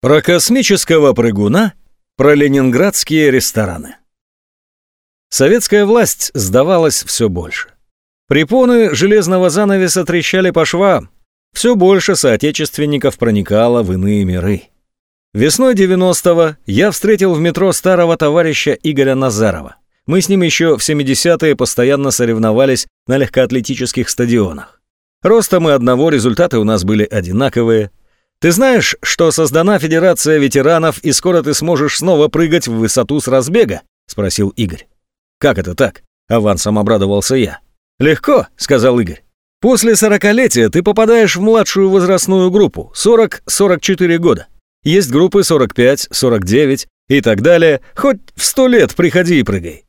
Про космического прыгуна, про ленинградские рестораны. Советская власть сдавалась все больше. Препоны железного занавеса трещали по швам, все больше соотечественников проникало в иные миры. Весной 90-го я встретил в метро старого товарища Игоря Назарова. Мы с ним еще в 70-е постоянно соревновались на легкоатлетических стадионах. Роста мы одного, результаты у нас были одинаковые, ты знаешь, что создана Федерация ветеранов, и скоро ты сможешь снова прыгать в высоту с разбега?» — спросил Игорь. «Как это так?» — авансом обрадовался я. «Легко», — сказал Игорь. «После сорокалетия ты попадаешь в младшую возрастную группу, 40-44 года. Есть группы 45, 49 и так далее. Хоть в сто лет приходи и прыгай».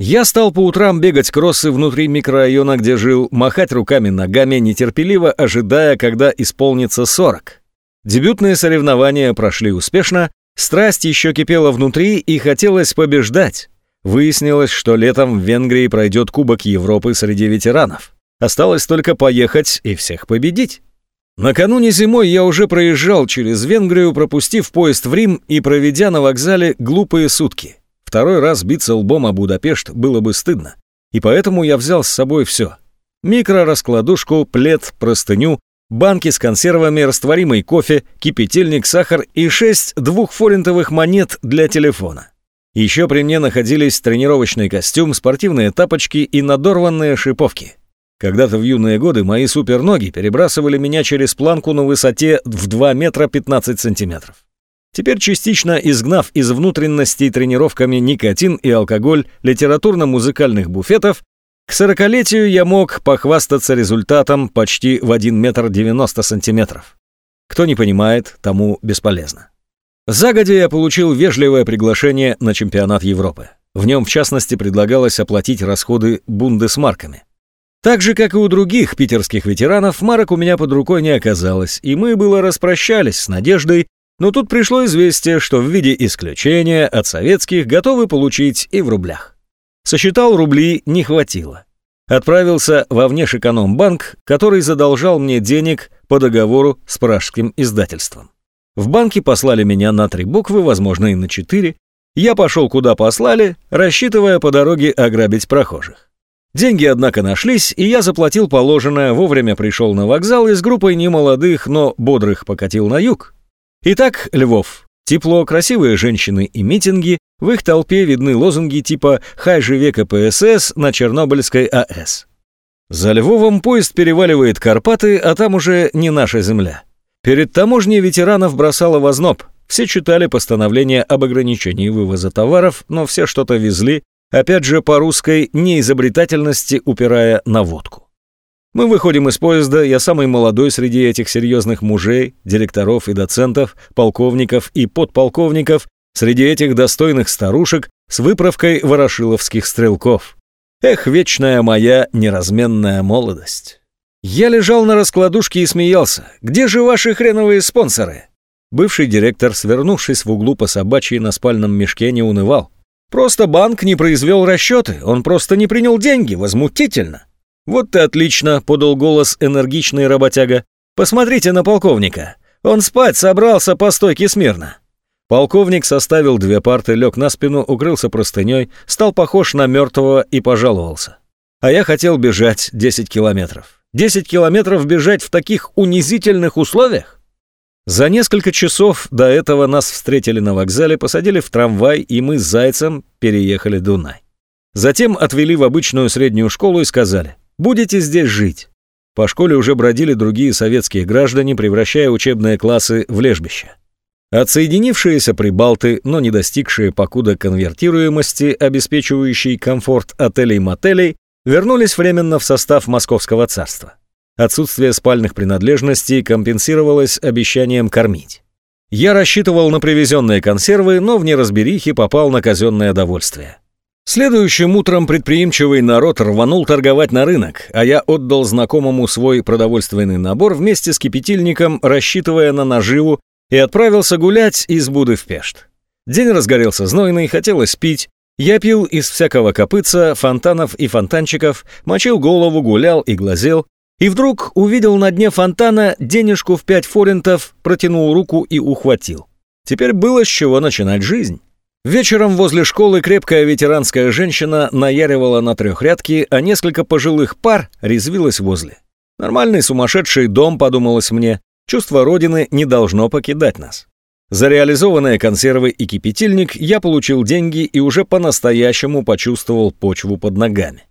Я стал по утрам бегать кроссы внутри микрорайона, где жил, махать руками-ногами, нетерпеливо ожидая, когда исполнится 40. Дебютные соревнования прошли успешно, страсть еще кипела внутри и хотелось побеждать. Выяснилось, что летом в Венгрии пройдет Кубок Европы среди ветеранов. Осталось только поехать и всех победить. Накануне зимой я уже проезжал через Венгрию, пропустив поезд в Рим и проведя на вокзале глупые сутки. Второй раз биться лбом о Будапешт было бы стыдно. И поэтому я взял с собой все. Микро-раскладушку, плед, простыню, банки с консервами, растворимый кофе, кипятильник, сахар и шесть двухфоринтовых монет для телефона. Еще при мне находились тренировочный костюм, спортивные тапочки и надорванные шиповки. Когда-то в юные годы мои суперноги перебрасывали меня через планку на высоте в 2 метра 15 сантиметров. Теперь частично изгнав из внутренностей тренировками никотин и алкоголь литературно-музыкальных буфетов, к сорокалетию я мог похвастаться результатом почти в 1 метр 90 сантиметров. Кто не понимает, тому бесполезно. Загодя я получил вежливое приглашение на чемпионат Европы. В нем, в частности, предлагалось оплатить расходы бундесмарками. Так же, как и у других питерских ветеранов, марок у меня под рукой не оказалось, и мы было распрощались с надеждой, но тут пришло известие, что в виде исключения от советских готовы получить и в рублях. Сосчитал рубли, не хватило. Отправился во внешэкономбанк, который задолжал мне денег по договору с пражским издательством. В банке послали меня на три буквы, возможно, и на четыре. Я пошел куда послали, рассчитывая по дороге ограбить прохожих. Деньги, однако, нашлись, и я заплатил положенное, вовремя пришел на вокзал и с группой немолодых, но бодрых покатил на юг. Итак, Львов, Тепло, красивые женщины и митинги, в их толпе видны лозунги типа «Хай живе КПСС» на Чернобыльской АЭС. За Львовом поезд переваливает Карпаты, а там уже не наша земля. Перед таможней ветеранов бросало в озноб. Все читали постановление об ограничении вывоза товаров, но все что-то везли, опять же по русской неизобретательности упирая на водку. Мы выходим из поезда, я самый молодой среди этих серьезных мужей, директоров и доцентов, полковников и подполковников, среди этих достойных старушек с выправкой ворошиловских стрелков. Эх, вечная моя неразменная молодость. Я лежал на раскладушке и смеялся. Где же ваши хреновые спонсоры? Бывший директор, свернувшись в углу по собачьей на спальном мешке, не унывал. Просто банк не произвел расчеты, он просто не принял деньги, возмутительно. «Вот ты отлично», — подал голос энергичный работяга. «Посмотрите на полковника. Он спать собрался по стойке смирно». Полковник составил две парты, лег на спину, укрылся простыней, стал похож на мертвого и пожаловался. А я хотел бежать 10 километров. 10 километров бежать в таких унизительных условиях? За несколько часов до этого нас встретили на вокзале, посадили в трамвай, и мы с Зайцем переехали Дунай. Затем отвели в обычную среднюю школу и сказали, Будете здесь жить. По школе уже бродили другие советские граждане, превращая учебные классы в лежбище. Отсоединившиеся прибалты, но не достигшие покуда конвертируемости, обеспечивающей комфорт отелей-мотелей, вернулись временно в состав Московского царства. Отсутствие спальных принадлежностей компенсировалось обещанием кормить. Я рассчитывал на привезенные консервы, но в неразберихе попал на казенное довольствие. Следующим утром предприимчивый народ рванул торговать на рынок, а я отдал знакомому свой продовольственный набор вместе с кипятильником, рассчитывая на наживу, и отправился гулять из Буды в Пешт. День разгорелся знойный, хотелось пить. Я пил из всякого копытца, фонтанов и фонтанчиков, мочил голову, гулял и глазел, и вдруг увидел на дне фонтана денежку в пять форинтов, протянул руку и ухватил. Теперь было с чего начинать жизнь. Вечером возле школы крепкая ветеранская женщина наяривала на трехрядки, а несколько пожилых пар резвилось возле. Нормальный сумасшедший дом, подумалось мне, чувство родины не должно покидать нас. За реализованные консервы и кипятильник я получил деньги и уже по-настоящему почувствовал почву под ногами.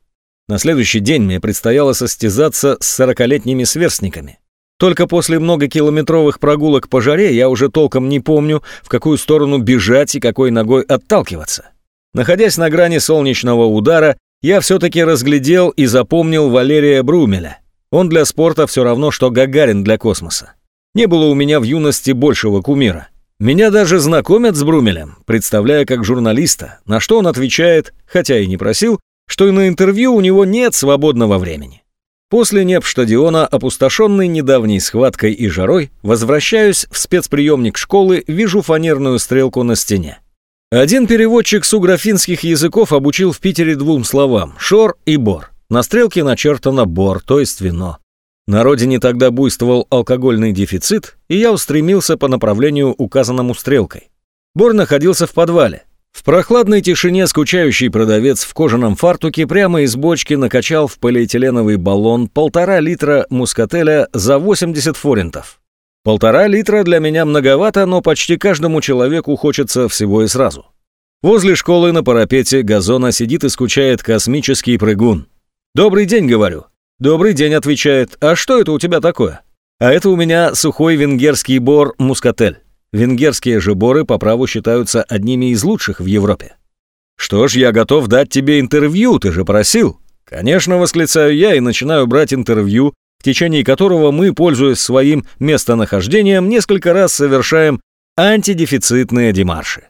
На следующий день мне предстояло состязаться с сорокалетними сверстниками. Только после многокилометровых прогулок по жаре я уже толком не помню, в какую сторону бежать и какой ногой отталкиваться. Находясь на грани солнечного удара, я все-таки разглядел и запомнил Валерия Брумеля. Он для спорта все равно, что Гагарин для космоса. Не было у меня в юности большего кумира. Меня даже знакомят с Брумелем, представляя как журналиста, на что он отвечает, хотя и не просил, что и на интервью у него нет свободного времени. После Непштадиона, опустошенный недавней схваткой и жарой, возвращаюсь в спецприемник школы, вижу фанерную стрелку на стене. Один переводчик с угрофинских языков обучил в Питере двум словам «шор» и «бор». На стрелке начертано «бор», то есть вино. На родине тогда буйствовал алкогольный дефицит, и я устремился по направлению, указанному стрелкой. Бор находился в подвале. В прохладной тишине скучающий продавец в кожаном фартуке прямо из бочки накачал в полиэтиленовый баллон полтора литра мускателя за 80 форинтов. Полтора литра для меня многовато, но почти каждому человеку хочется всего и сразу. Возле школы на парапете газона сидит и скучает космический прыгун. «Добрый день», — говорю. «Добрый день», — отвечает. «А что это у тебя такое?» «А это у меня сухой венгерский бор мускатель. Венгерские же боры по праву считаются одними из лучших в Европе». «Что ж, я готов дать тебе интервью, ты же просил». «Конечно», — восклицаю я и начинаю брать интервью, в течение которого мы, пользуясь своим местонахождением, несколько раз совершаем антидефицитные демарши.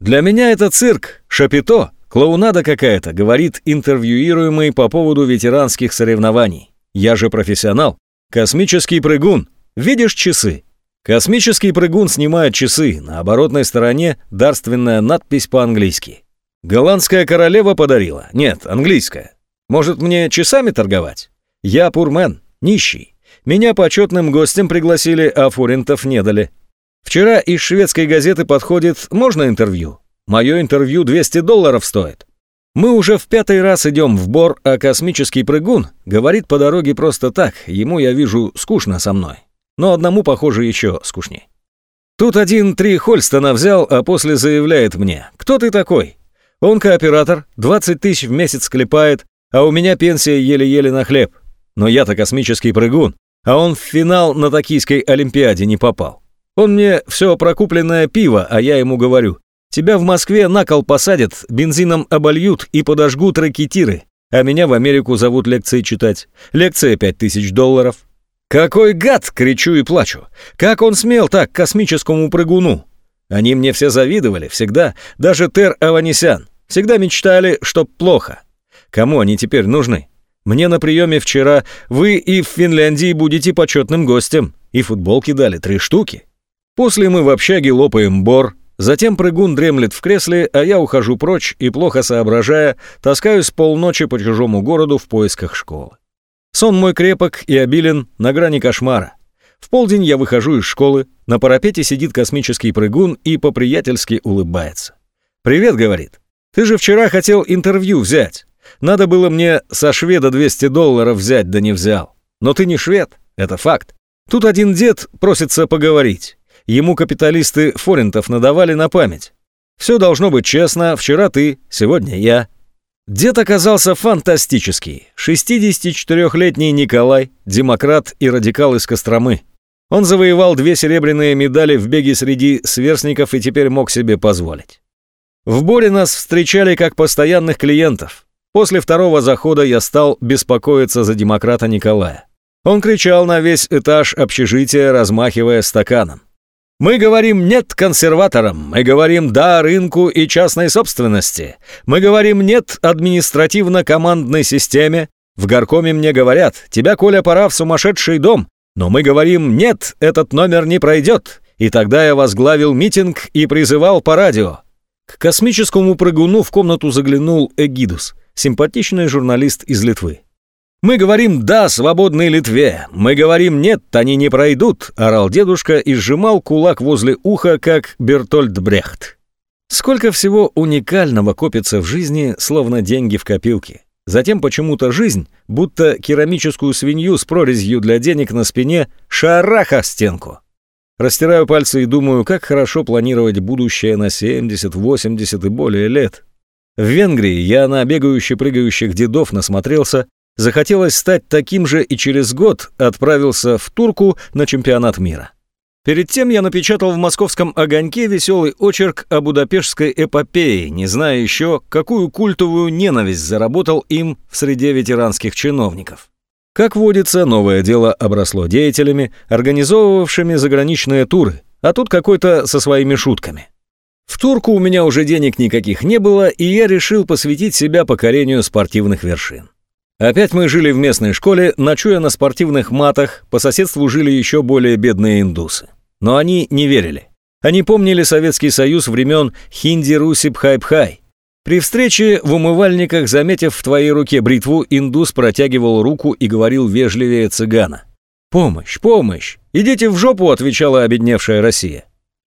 Для меня это цирк, шапито, Клоунада какая-то, говорит интервьюируемый по поводу ветеранских соревнований. Я же профессионал. Космический прыгун. Видишь часы? Космический прыгун снимает часы. На оборотной стороне дарственная надпись по-английски. Голландская королева подарила. Нет, английская. Может, мне часами торговать? Я пурмен, нищий. Меня почетным гостем пригласили, а форинтов не дали. Вчера из шведской газеты подходит «Можно интервью?» Мое интервью 200 долларов стоит. Мы уже в пятый раз идем в Бор, а космический прыгун говорит по дороге просто так, ему, я вижу, скучно со мной. Но одному, похоже, еще скучней. Тут один три Хольстона взял, а после заявляет мне, кто ты такой? Он кооператор, 20 тысяч в месяц клепает, а у меня пенсия еле-еле на хлеб. Но я-то космический прыгун, а он в финал на Токийской Олимпиаде не попал. Он мне все прокупленное пиво, а я ему говорю, Тебя в Москве на кол посадят, бензином обольют и подожгут ракетиры, а меня в Америку зовут лекции читать. Лекция пять тысяч долларов. Какой гад, кричу и плачу. Как он смел так космическому прыгуну? Они мне все завидовали, всегда, даже Тер Аванесян. Всегда мечтали, что плохо. Кому они теперь нужны? Мне на приеме вчера вы и в Финляндии будете почетным гостем. И футболки дали три штуки. После мы в общаге лопаем бор, Затем прыгун дремлет в кресле, а я ухожу прочь и, плохо соображая, таскаюсь полночи по чужому городу в поисках школы. Сон мой крепок и обилен на грани кошмара. В полдень я выхожу из школы, на парапете сидит космический прыгун и по-приятельски улыбается. «Привет», — говорит. «Ты же вчера хотел интервью взять. Надо было мне со шведа 200 долларов взять, да не взял. Но ты не швед, это факт. Тут один дед просится поговорить. Ему капиталисты форинтов надавали на память. Все должно быть честно, вчера ты, сегодня я. Дед оказался фантастический. 64-летний Николай, демократ и радикал из Костромы. Он завоевал две серебряные медали в беге среди сверстников и теперь мог себе позволить. В Боре нас встречали как постоянных клиентов. После второго захода я стал беспокоиться за демократа Николая. Он кричал на весь этаж общежития, размахивая стаканом. Мы говорим «нет» консерваторам, мы говорим «да» рынку и частной собственности, мы говорим «нет» административно-командной системе. В горкоме мне говорят «тебя, Коля, пора в сумасшедший дом», но мы говорим «нет, этот номер не пройдет». И тогда я возглавил митинг и призывал по радио. К космическому прыгуну в комнату заглянул Эгидус, симпатичный журналист из Литвы. «Мы говорим «да» свободной Литве! Мы говорим «нет, они не пройдут!» – орал дедушка и сжимал кулак возле уха, как Бертольд Брехт. Сколько всего уникального копится в жизни, словно деньги в копилке. Затем почему-то жизнь, будто керамическую свинью с прорезью для денег на спине, шараха стенку. Растираю пальцы и думаю, как хорошо планировать будущее на 70, 80 и более лет. В Венгрии я на бегающих-прыгающих дедов насмотрелся, захотелось стать таким же и через год отправился в Турку на чемпионат мира. Перед тем я напечатал в московском «Огоньке» веселый очерк о будапештской эпопее, не зная еще, какую культовую ненависть заработал им в среде ветеранских чиновников. Как водится, новое дело обросло деятелями, организовывавшими заграничные туры, а тут какой-то со своими шутками. В турку у меня уже денег никаких не было, и я решил посвятить себя покорению спортивных вершин. Опять мы жили в местной школе, ночуя на спортивных матах, по соседству жили еще более бедные индусы. Но они не верили. Они помнили Советский Союз времен Хинди-Руси-Пхай-Пхай. При встрече в умывальниках, заметив в твоей руке бритву, индус протягивал руку и говорил вежливее цыгана. «Помощь, помощь! Идите в жопу!» – отвечала обедневшая Россия.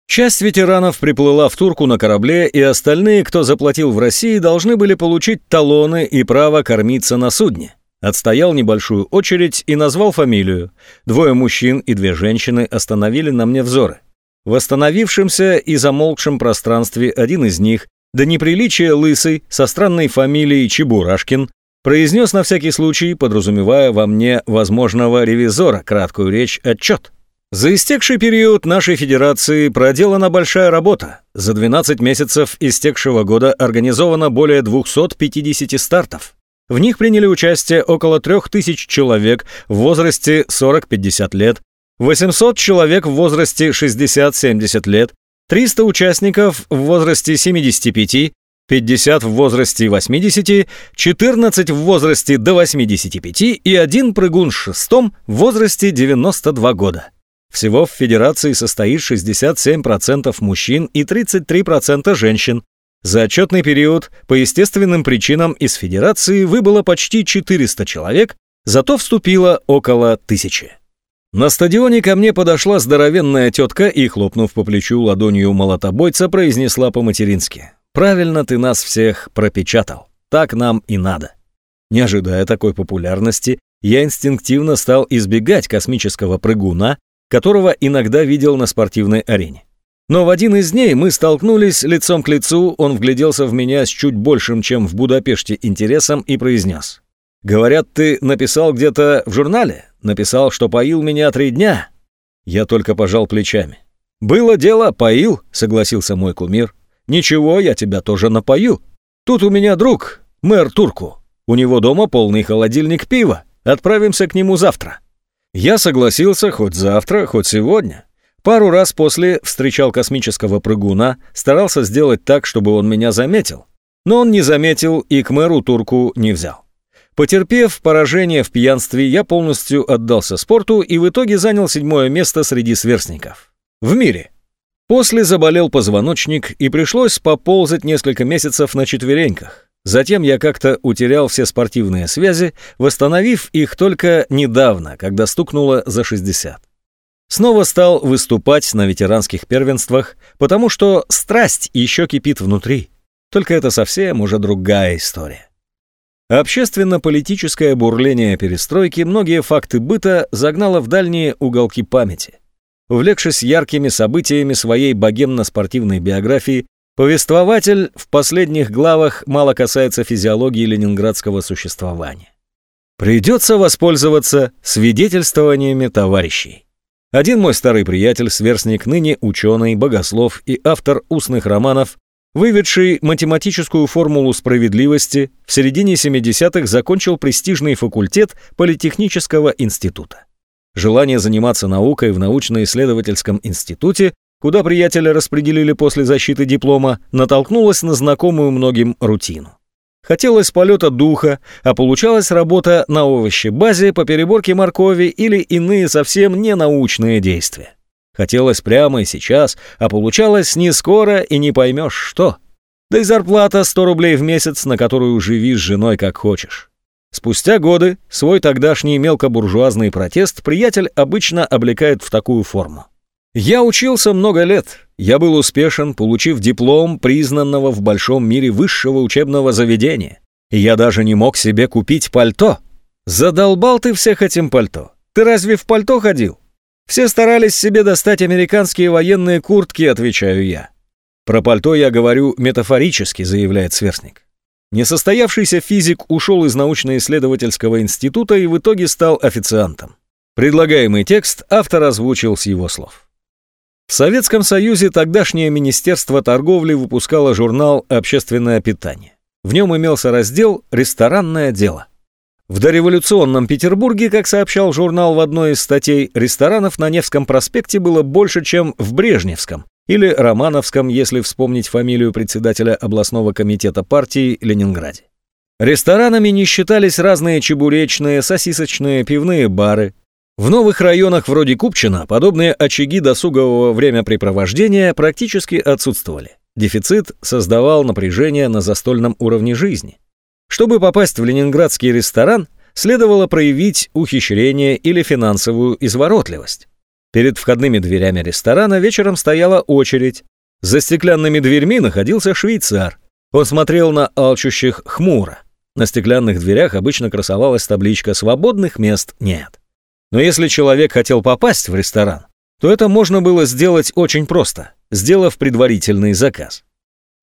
Часть ветеранов приплыла в Турку на корабле, и остальные, кто заплатил в России, должны были получить талоны и право кормиться на судне. Отстоял небольшую очередь и назвал фамилию. Двое мужчин и две женщины остановили на мне взоры. В восстановившемся и замолкшем пространстве один из них, до неприличия лысый, со странной фамилией Чебурашкин, произнес на всякий случай, подразумевая во мне возможного ревизора, краткую речь «отчет». За истекший период нашей федерации проделана большая работа. За 12 месяцев истекшего года организовано более 250 стартов. В них приняли участие около 3000 человек в возрасте 40-50 лет, 800 человек в возрасте 60-70 лет, 300 участников в возрасте 75, 50 в возрасте 80, 14 в возрасте до 85 и один прыгун с шестом в возрасте 92 года. Всего в Федерации состоит 67% мужчин и 33% женщин. За отчетный период по естественным причинам из Федерации выбыло почти 400 человек, зато вступило около тысячи. На стадионе ко мне подошла здоровенная тетка и, хлопнув по плечу ладонью молотобойца, произнесла по-матерински. «Правильно ты нас всех пропечатал. Так нам и надо». Не ожидая такой популярности, я инстинктивно стал избегать космического прыгуна, которого иногда видел на спортивной арене. Но в один из дней мы столкнулись лицом к лицу, он вгляделся в меня с чуть большим, чем в Будапеште, интересом и произнес. «Говорят, ты написал где-то в журнале? Написал, что поил меня три дня?» Я только пожал плечами. «Было дело, поил», — согласился мой кумир. «Ничего, я тебя тоже напою. Тут у меня друг, мэр Турку. У него дома полный холодильник пива. Отправимся к нему завтра». Я согласился хоть завтра, хоть сегодня. Пару раз после встречал космического прыгуна, старался сделать так, чтобы он меня заметил. Но он не заметил и к мэру турку не взял. Потерпев поражение в пьянстве, я полностью отдался спорту и в итоге занял седьмое место среди сверстников. В мире. После заболел позвоночник и пришлось поползать несколько месяцев на четвереньках. Затем я как-то утерял все спортивные связи, восстановив их только недавно, когда стукнуло за 60. Снова стал выступать на ветеранских первенствах, потому что страсть еще кипит внутри. Только это совсем уже другая история. Общественно-политическое бурление перестройки многие факты быта загнало в дальние уголки памяти. Увлекшись яркими событиями своей богемно-спортивной биографии, Повествователь в последних главах мало касается физиологии ленинградского существования. Придется воспользоваться свидетельствованиями товарищей. Один мой старый приятель, сверстник, ныне ученый, богослов и автор устных романов, выведший математическую формулу справедливости, в середине 70-х закончил престижный факультет Политехнического института. Желание заниматься наукой в научно-исследовательском институте куда приятеля распределили после защиты диплома, натолкнулась на знакомую многим рутину. Хотелось полета духа, а получалась работа на овощебазе по переборке моркови или иные совсем не научные действия. Хотелось прямо и сейчас, а получалось не скоро и не поймешь что. Да и зарплата 100 рублей в месяц, на которую живи с женой как хочешь. Спустя годы свой тогдашний мелкобуржуазный протест приятель обычно облекает в такую форму. «Я учился много лет. Я был успешен, получив диплом признанного в большом мире высшего учебного заведения. Я даже не мог себе купить пальто. Задолбал ты всех этим пальто. Ты разве в пальто ходил? Все старались себе достать американские военные куртки, отвечаю я. Про пальто я говорю метафорически, заявляет сверстник. Несостоявшийся физик ушел из научно-исследовательского института и в итоге стал официантом. Предлагаемый текст автор озвучил с его слов. В Советском Союзе тогдашнее Министерство торговли выпускало журнал «Общественное питание». В нем имелся раздел «Ресторанное дело». В дореволюционном Петербурге, как сообщал журнал в одной из статей, ресторанов на Невском проспекте было больше, чем в Брежневском, или Романовском, если вспомнить фамилию председателя областного комитета партии Ленинграде. Ресторанами не считались разные чебуречные, сосисочные, пивные бары. В новых районах вроде Купчино подобные очаги досугового времяпрепровождения практически отсутствовали. Дефицит создавал напряжение на застольном уровне жизни. Чтобы попасть в ленинградский ресторан, следовало проявить ухищрение или финансовую изворотливость. Перед входными дверями ресторана вечером стояла очередь. За стеклянными дверьми находился швейцар. Он смотрел на алчущих хмуро. На стеклянных дверях обычно красовалась табличка «Свободных мест нет». Но если человек хотел попасть в ресторан, то это можно было сделать очень просто, сделав предварительный заказ.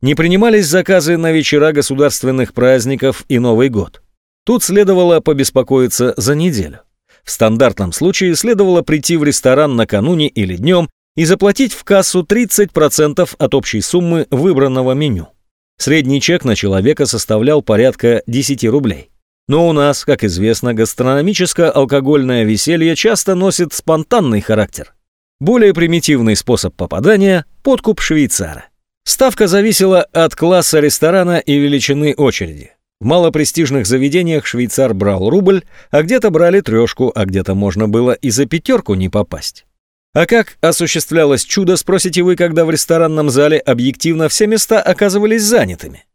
Не принимались заказы на вечера государственных праздников и Новый год. Тут следовало побеспокоиться за неделю. В стандартном случае следовало прийти в ресторан накануне или днем и заплатить в кассу 30% от общей суммы выбранного меню. Средний чек на человека составлял порядка 10 рублей. Но у нас, как известно, гастрономическое-алкогольное веселье часто носит спонтанный характер. Более примитивный способ попадания – подкуп швейцара. Ставка зависела от класса ресторана и величины очереди. В малопрестижных заведениях швейцар брал рубль, а где-то брали трешку, а где-то можно было и за пятерку не попасть. А как осуществлялось чудо, спросите вы, когда в ресторанном зале объективно все места оказывались занятыми?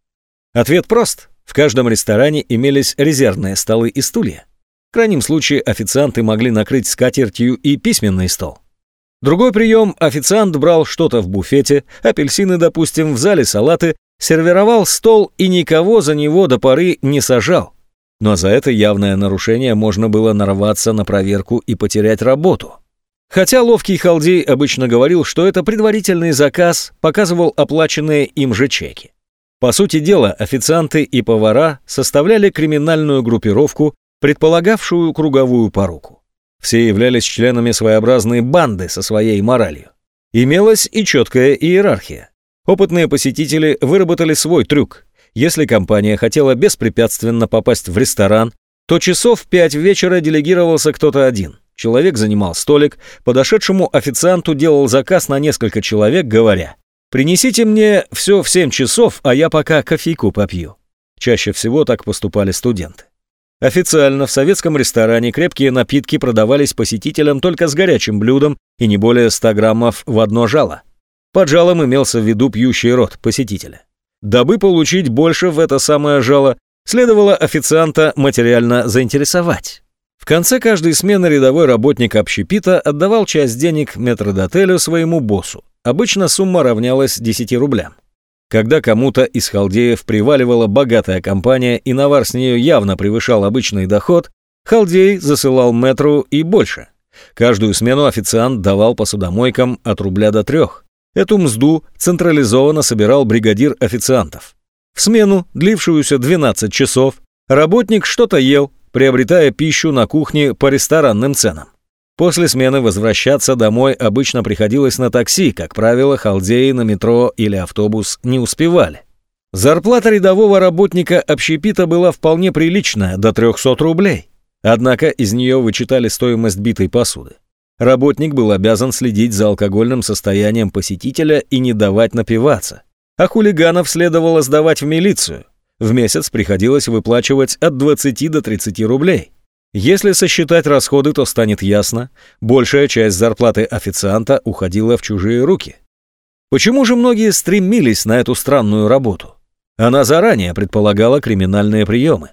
Ответ прост. В каждом ресторане имелись резервные столы и стулья. В крайнем случае официанты могли накрыть скатертью и письменный стол. Другой прием – официант брал что-то в буфете, апельсины, допустим, в зале салаты, сервировал стол и никого за него до поры не сажал. Но за это явное нарушение можно было нарваться на проверку и потерять работу. Хотя ловкий халдей обычно говорил, что это предварительный заказ, показывал оплаченные им же чеки. По сути дела, официанты и повара составляли криминальную группировку, предполагавшую круговую поруку. Все являлись членами своеобразной банды со своей моралью. Имелась и четкая иерархия. Опытные посетители выработали свой трюк. Если компания хотела беспрепятственно попасть в ресторан, то часов в пять вечера делегировался кто-то один. Человек занимал столик, подошедшему официанту делал заказ на несколько человек, говоря, «Принесите мне все в семь часов, а я пока кофейку попью». Чаще всего так поступали студенты. Официально в советском ресторане крепкие напитки продавались посетителям только с горячим блюдом и не более 100 граммов в одно жало. Под жалом имелся в виду пьющий рот посетителя. Дабы получить больше в это самое жало, следовало официанта материально заинтересовать. В конце каждой смены рядовой работник общепита отдавал часть денег метродотелю своему боссу. Обычно сумма равнялась 10 рублям. Когда кому-то из халдеев приваливала богатая компания и навар с нее явно превышал обычный доход, халдей засылал метру и больше. Каждую смену официант давал посудомойкам от рубля до трех. Эту мзду централизованно собирал бригадир официантов. В смену, длившуюся 12 часов, работник что-то ел, приобретая пищу на кухне по ресторанным ценам. После смены возвращаться домой обычно приходилось на такси, как правило, халдеи на метро или автобус не успевали. Зарплата рядового работника общепита была вполне приличная, до 300 рублей. Однако из нее вычитали стоимость битой посуды. Работник был обязан следить за алкогольным состоянием посетителя и не давать напиваться. А хулиганов следовало сдавать в милицию. В месяц приходилось выплачивать от 20 до 30 рублей. Если сосчитать расходы, то станет ясно, большая часть зарплаты официанта уходила в чужие руки. Почему же многие стремились на эту странную работу? Она заранее предполагала криминальные приемы.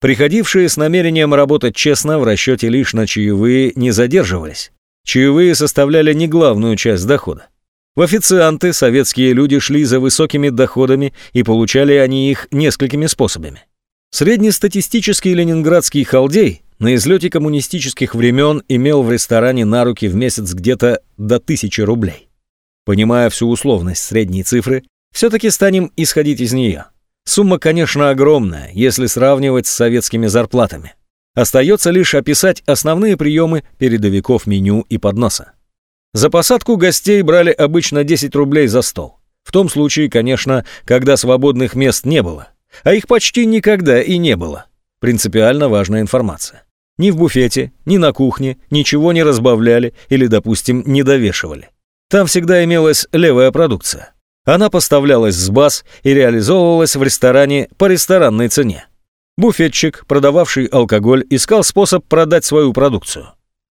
Приходившие с намерением работать честно в расчете лишь на чаевые не задерживались. Чаевые составляли не главную часть дохода. В официанты советские люди шли за высокими доходами и получали они их несколькими способами. Среднестатистический ленинградский халдей на излете коммунистических времен имел в ресторане на руки в месяц где-то до тысячи рублей. Понимая всю условность средней цифры, все-таки станем исходить из нее. Сумма, конечно, огромная, если сравнивать с советскими зарплатами. Остается лишь описать основные приемы передовиков меню и подноса. За посадку гостей брали обычно 10 рублей за стол. В том случае, конечно, когда свободных мест не было. А их почти никогда и не было. Принципиально важная информация. Ни в буфете, ни на кухне ничего не разбавляли или, допустим, не довешивали. Там всегда имелась левая продукция. Она поставлялась с баз и реализовывалась в ресторане по ресторанной цене. Буфетчик, продававший алкоголь, искал способ продать свою продукцию.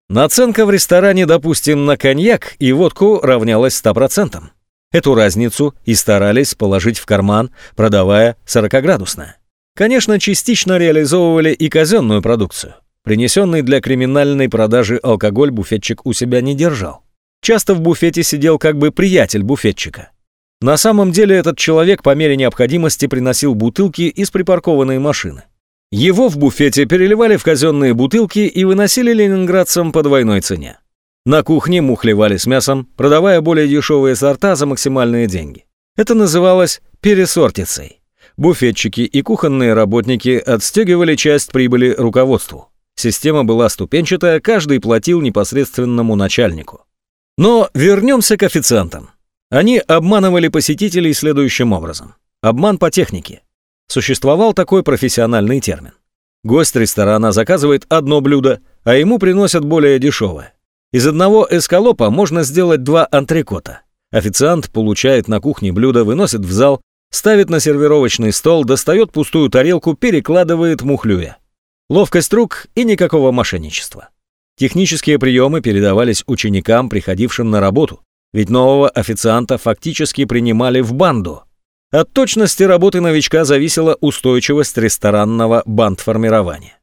Наценка в ресторане, допустим, на коньяк и водку равнялась 100%. Эту разницу и старались положить в карман, продавая 40-градусное. Конечно, частично реализовывали и казенную продукцию. Принесенный для криминальной продажи алкоголь буфетчик у себя не держал. Часто в буфете сидел как бы приятель буфетчика. На самом деле этот человек по мере необходимости приносил бутылки из припаркованной машины. Его в буфете переливали в казенные бутылки и выносили ленинградцам по двойной цене. На кухне мухлевали с мясом, продавая более дешевые сорта за максимальные деньги. Это называлось пересортицей. Буфетчики и кухонные работники отстегивали часть прибыли руководству. Система была ступенчатая, каждый платил непосредственному начальнику. Но вернемся к официантам. Они обманывали посетителей следующим образом. Обман по технике. Существовал такой профессиональный термин. Гость ресторана заказывает одно блюдо, а ему приносят более дешевое. Из одного эскалопа можно сделать два антрекота. Официант получает на кухне блюдо, выносит в зал, ставит на сервировочный стол, достает пустую тарелку, перекладывает мухлюя. Ловкость рук и никакого мошенничества. Технические приемы передавались ученикам, приходившим на работу, ведь нового официанта фактически принимали в банду. От точности работы новичка зависела устойчивость ресторанного бандформирования.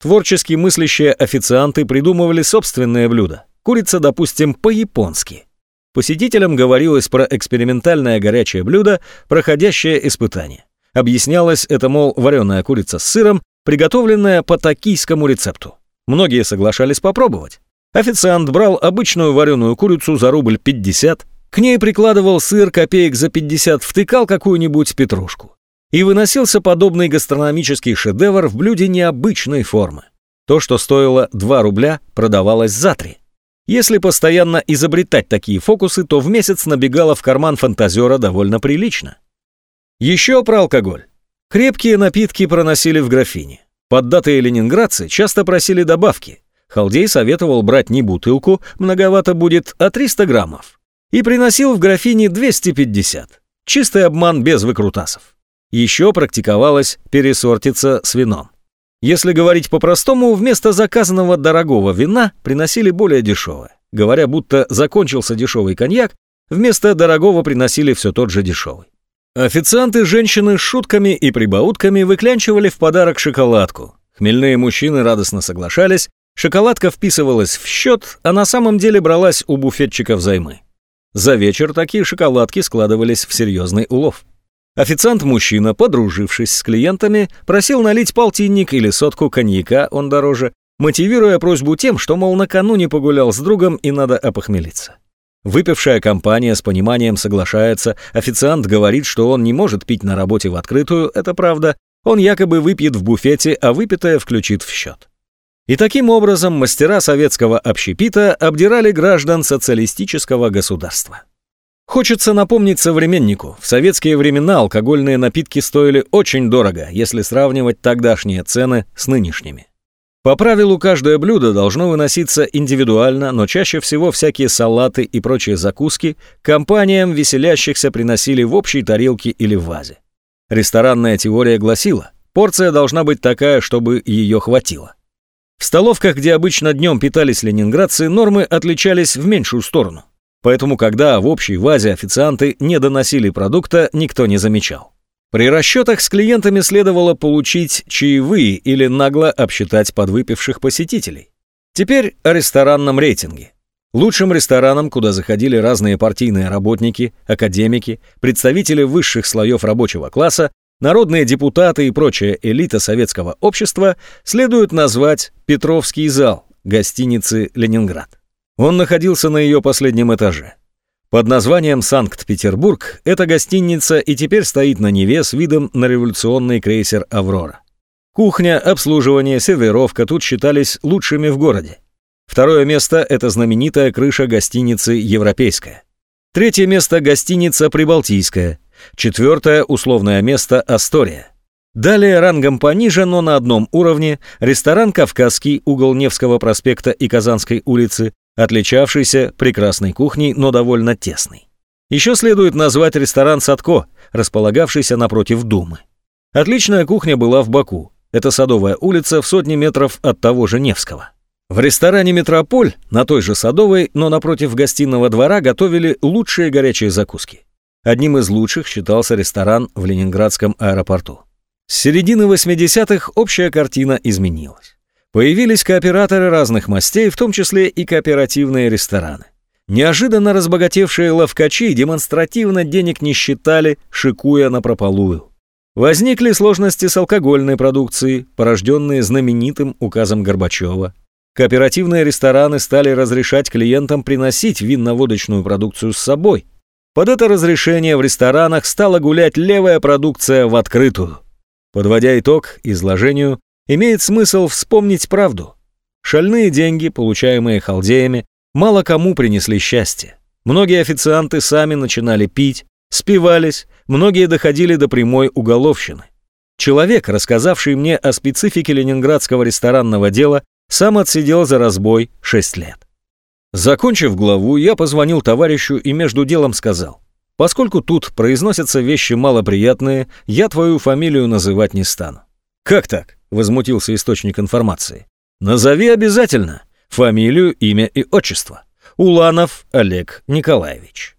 Творчески мыслящие официанты придумывали собственные блюда. Курица, допустим, по-японски. Посетителям говорилось про экспериментальное горячее блюдо, проходящее испытание. Объяснялось это, мол, вареная курица с сыром, приготовленная по токийскому рецепту. Многие соглашались попробовать. Официант брал обычную вареную курицу за рубль 50, к ней прикладывал сыр копеек за 50, втыкал какую-нибудь петрушку. И выносился подобный гастрономический шедевр в блюде необычной формы. То, что стоило 2 рубля, продавалось за 3. Если постоянно изобретать такие фокусы, то в месяц набегало в карман фантазера довольно прилично. Еще про алкоголь. Крепкие напитки проносили в графине. Поддатые ленинградцы часто просили добавки. Халдей советовал брать не бутылку, многовато будет, а 300 граммов и приносил в графине 250. Чистый обман без выкрутасов. Еще практиковалось пересортиться с вином. Если говорить по-простому, вместо заказанного дорогого вина приносили более дешевое. Говоря, будто закончился дешевый коньяк, вместо дорогого приносили все тот же дешевый. Официанты женщины с шутками и прибаутками выклянчивали в подарок шоколадку. Хмельные мужчины радостно соглашались, шоколадка вписывалась в счет, а на самом деле бралась у буфетчика взаймы. За вечер такие шоколадки складывались в серьезный улов. Официант-мужчина, подружившись с клиентами, просил налить полтинник или сотку коньяка, он дороже, мотивируя просьбу тем, что, мол, накануне погулял с другом и надо опохмелиться. Выпившая компания с пониманием соглашается, официант говорит, что он не может пить на работе в открытую, это правда, он якобы выпьет в буфете, а выпитое включит в счет. И таким образом мастера советского общепита обдирали граждан социалистического государства. Хочется напомнить современнику, в советские времена алкогольные напитки стоили очень дорого, если сравнивать тогдашние цены с нынешними. По правилу, каждое блюдо должно выноситься индивидуально, но чаще всего всякие салаты и прочие закуски компаниям веселящихся приносили в общей тарелке или в вазе. Ресторанная теория гласила, порция должна быть такая, чтобы ее хватило. В столовках, где обычно днем питались ленинградцы, нормы отличались в меньшую сторону. Поэтому, когда в общей вазе официанты не доносили продукта, никто не замечал. При расчетах с клиентами следовало получить чаевые или нагло обсчитать подвыпивших посетителей. Теперь о ресторанном рейтинге. Лучшим рестораном, куда заходили разные партийные работники, академики, представители высших слоев рабочего класса, народные депутаты и прочая элита советского общества, следует назвать Петровский зал гостиницы «Ленинград». Он находился на ее последнем этаже. Под названием «Санкт-Петербург» эта гостиница и теперь стоит на Неве с видом на революционный крейсер «Аврора». Кухня, обслуживание, сервировка тут считались лучшими в городе. Второе место – это знаменитая крыша гостиницы «Европейская». Третье место – гостиница «Прибалтийская». Четвертое – условное место «Астория». Далее рангом пониже, но на одном уровне, ресторан «Кавказский», угол Невского проспекта и Казанской улицы, отличавшийся прекрасной кухней, но довольно тесной. Еще следует назвать ресторан «Садко», располагавшийся напротив Думы. Отличная кухня была в Баку. Это Садовая улица в сотне метров от того же Невского. В ресторане «Метрополь» на той же Садовой, но напротив гостиного двора готовили лучшие горячие закуски. Одним из лучших считался ресторан в Ленинградском аэропорту. С середины 80-х общая картина изменилась. Появились кооператоры разных мастей, в том числе и кооперативные рестораны. Неожиданно разбогатевшие ловкачи демонстративно денег не считали, шикуя на прополую. Возникли сложности с алкогольной продукцией, порожденные знаменитым указом Горбачева. Кооперативные рестораны стали разрешать клиентам приносить винно-водочную продукцию с собой. Под это разрешение в ресторанах стала гулять левая продукция в открытую. Подводя итог изложению, имеет смысл вспомнить правду. Шальные деньги, получаемые халдеями, мало кому принесли счастье. Многие официанты сами начинали пить, спивались, многие доходили до прямой уголовщины. Человек, рассказавший мне о специфике ленинградского ресторанного дела, сам отсидел за разбой 6 лет. Закончив главу, я позвонил товарищу и между делом сказал, поскольку тут произносятся вещи малоприятные, я твою фамилию называть не стану. «Как так?» — возмутился источник информации. «Назови обязательно. Фамилию, имя и отчество. Уланов Олег Николаевич».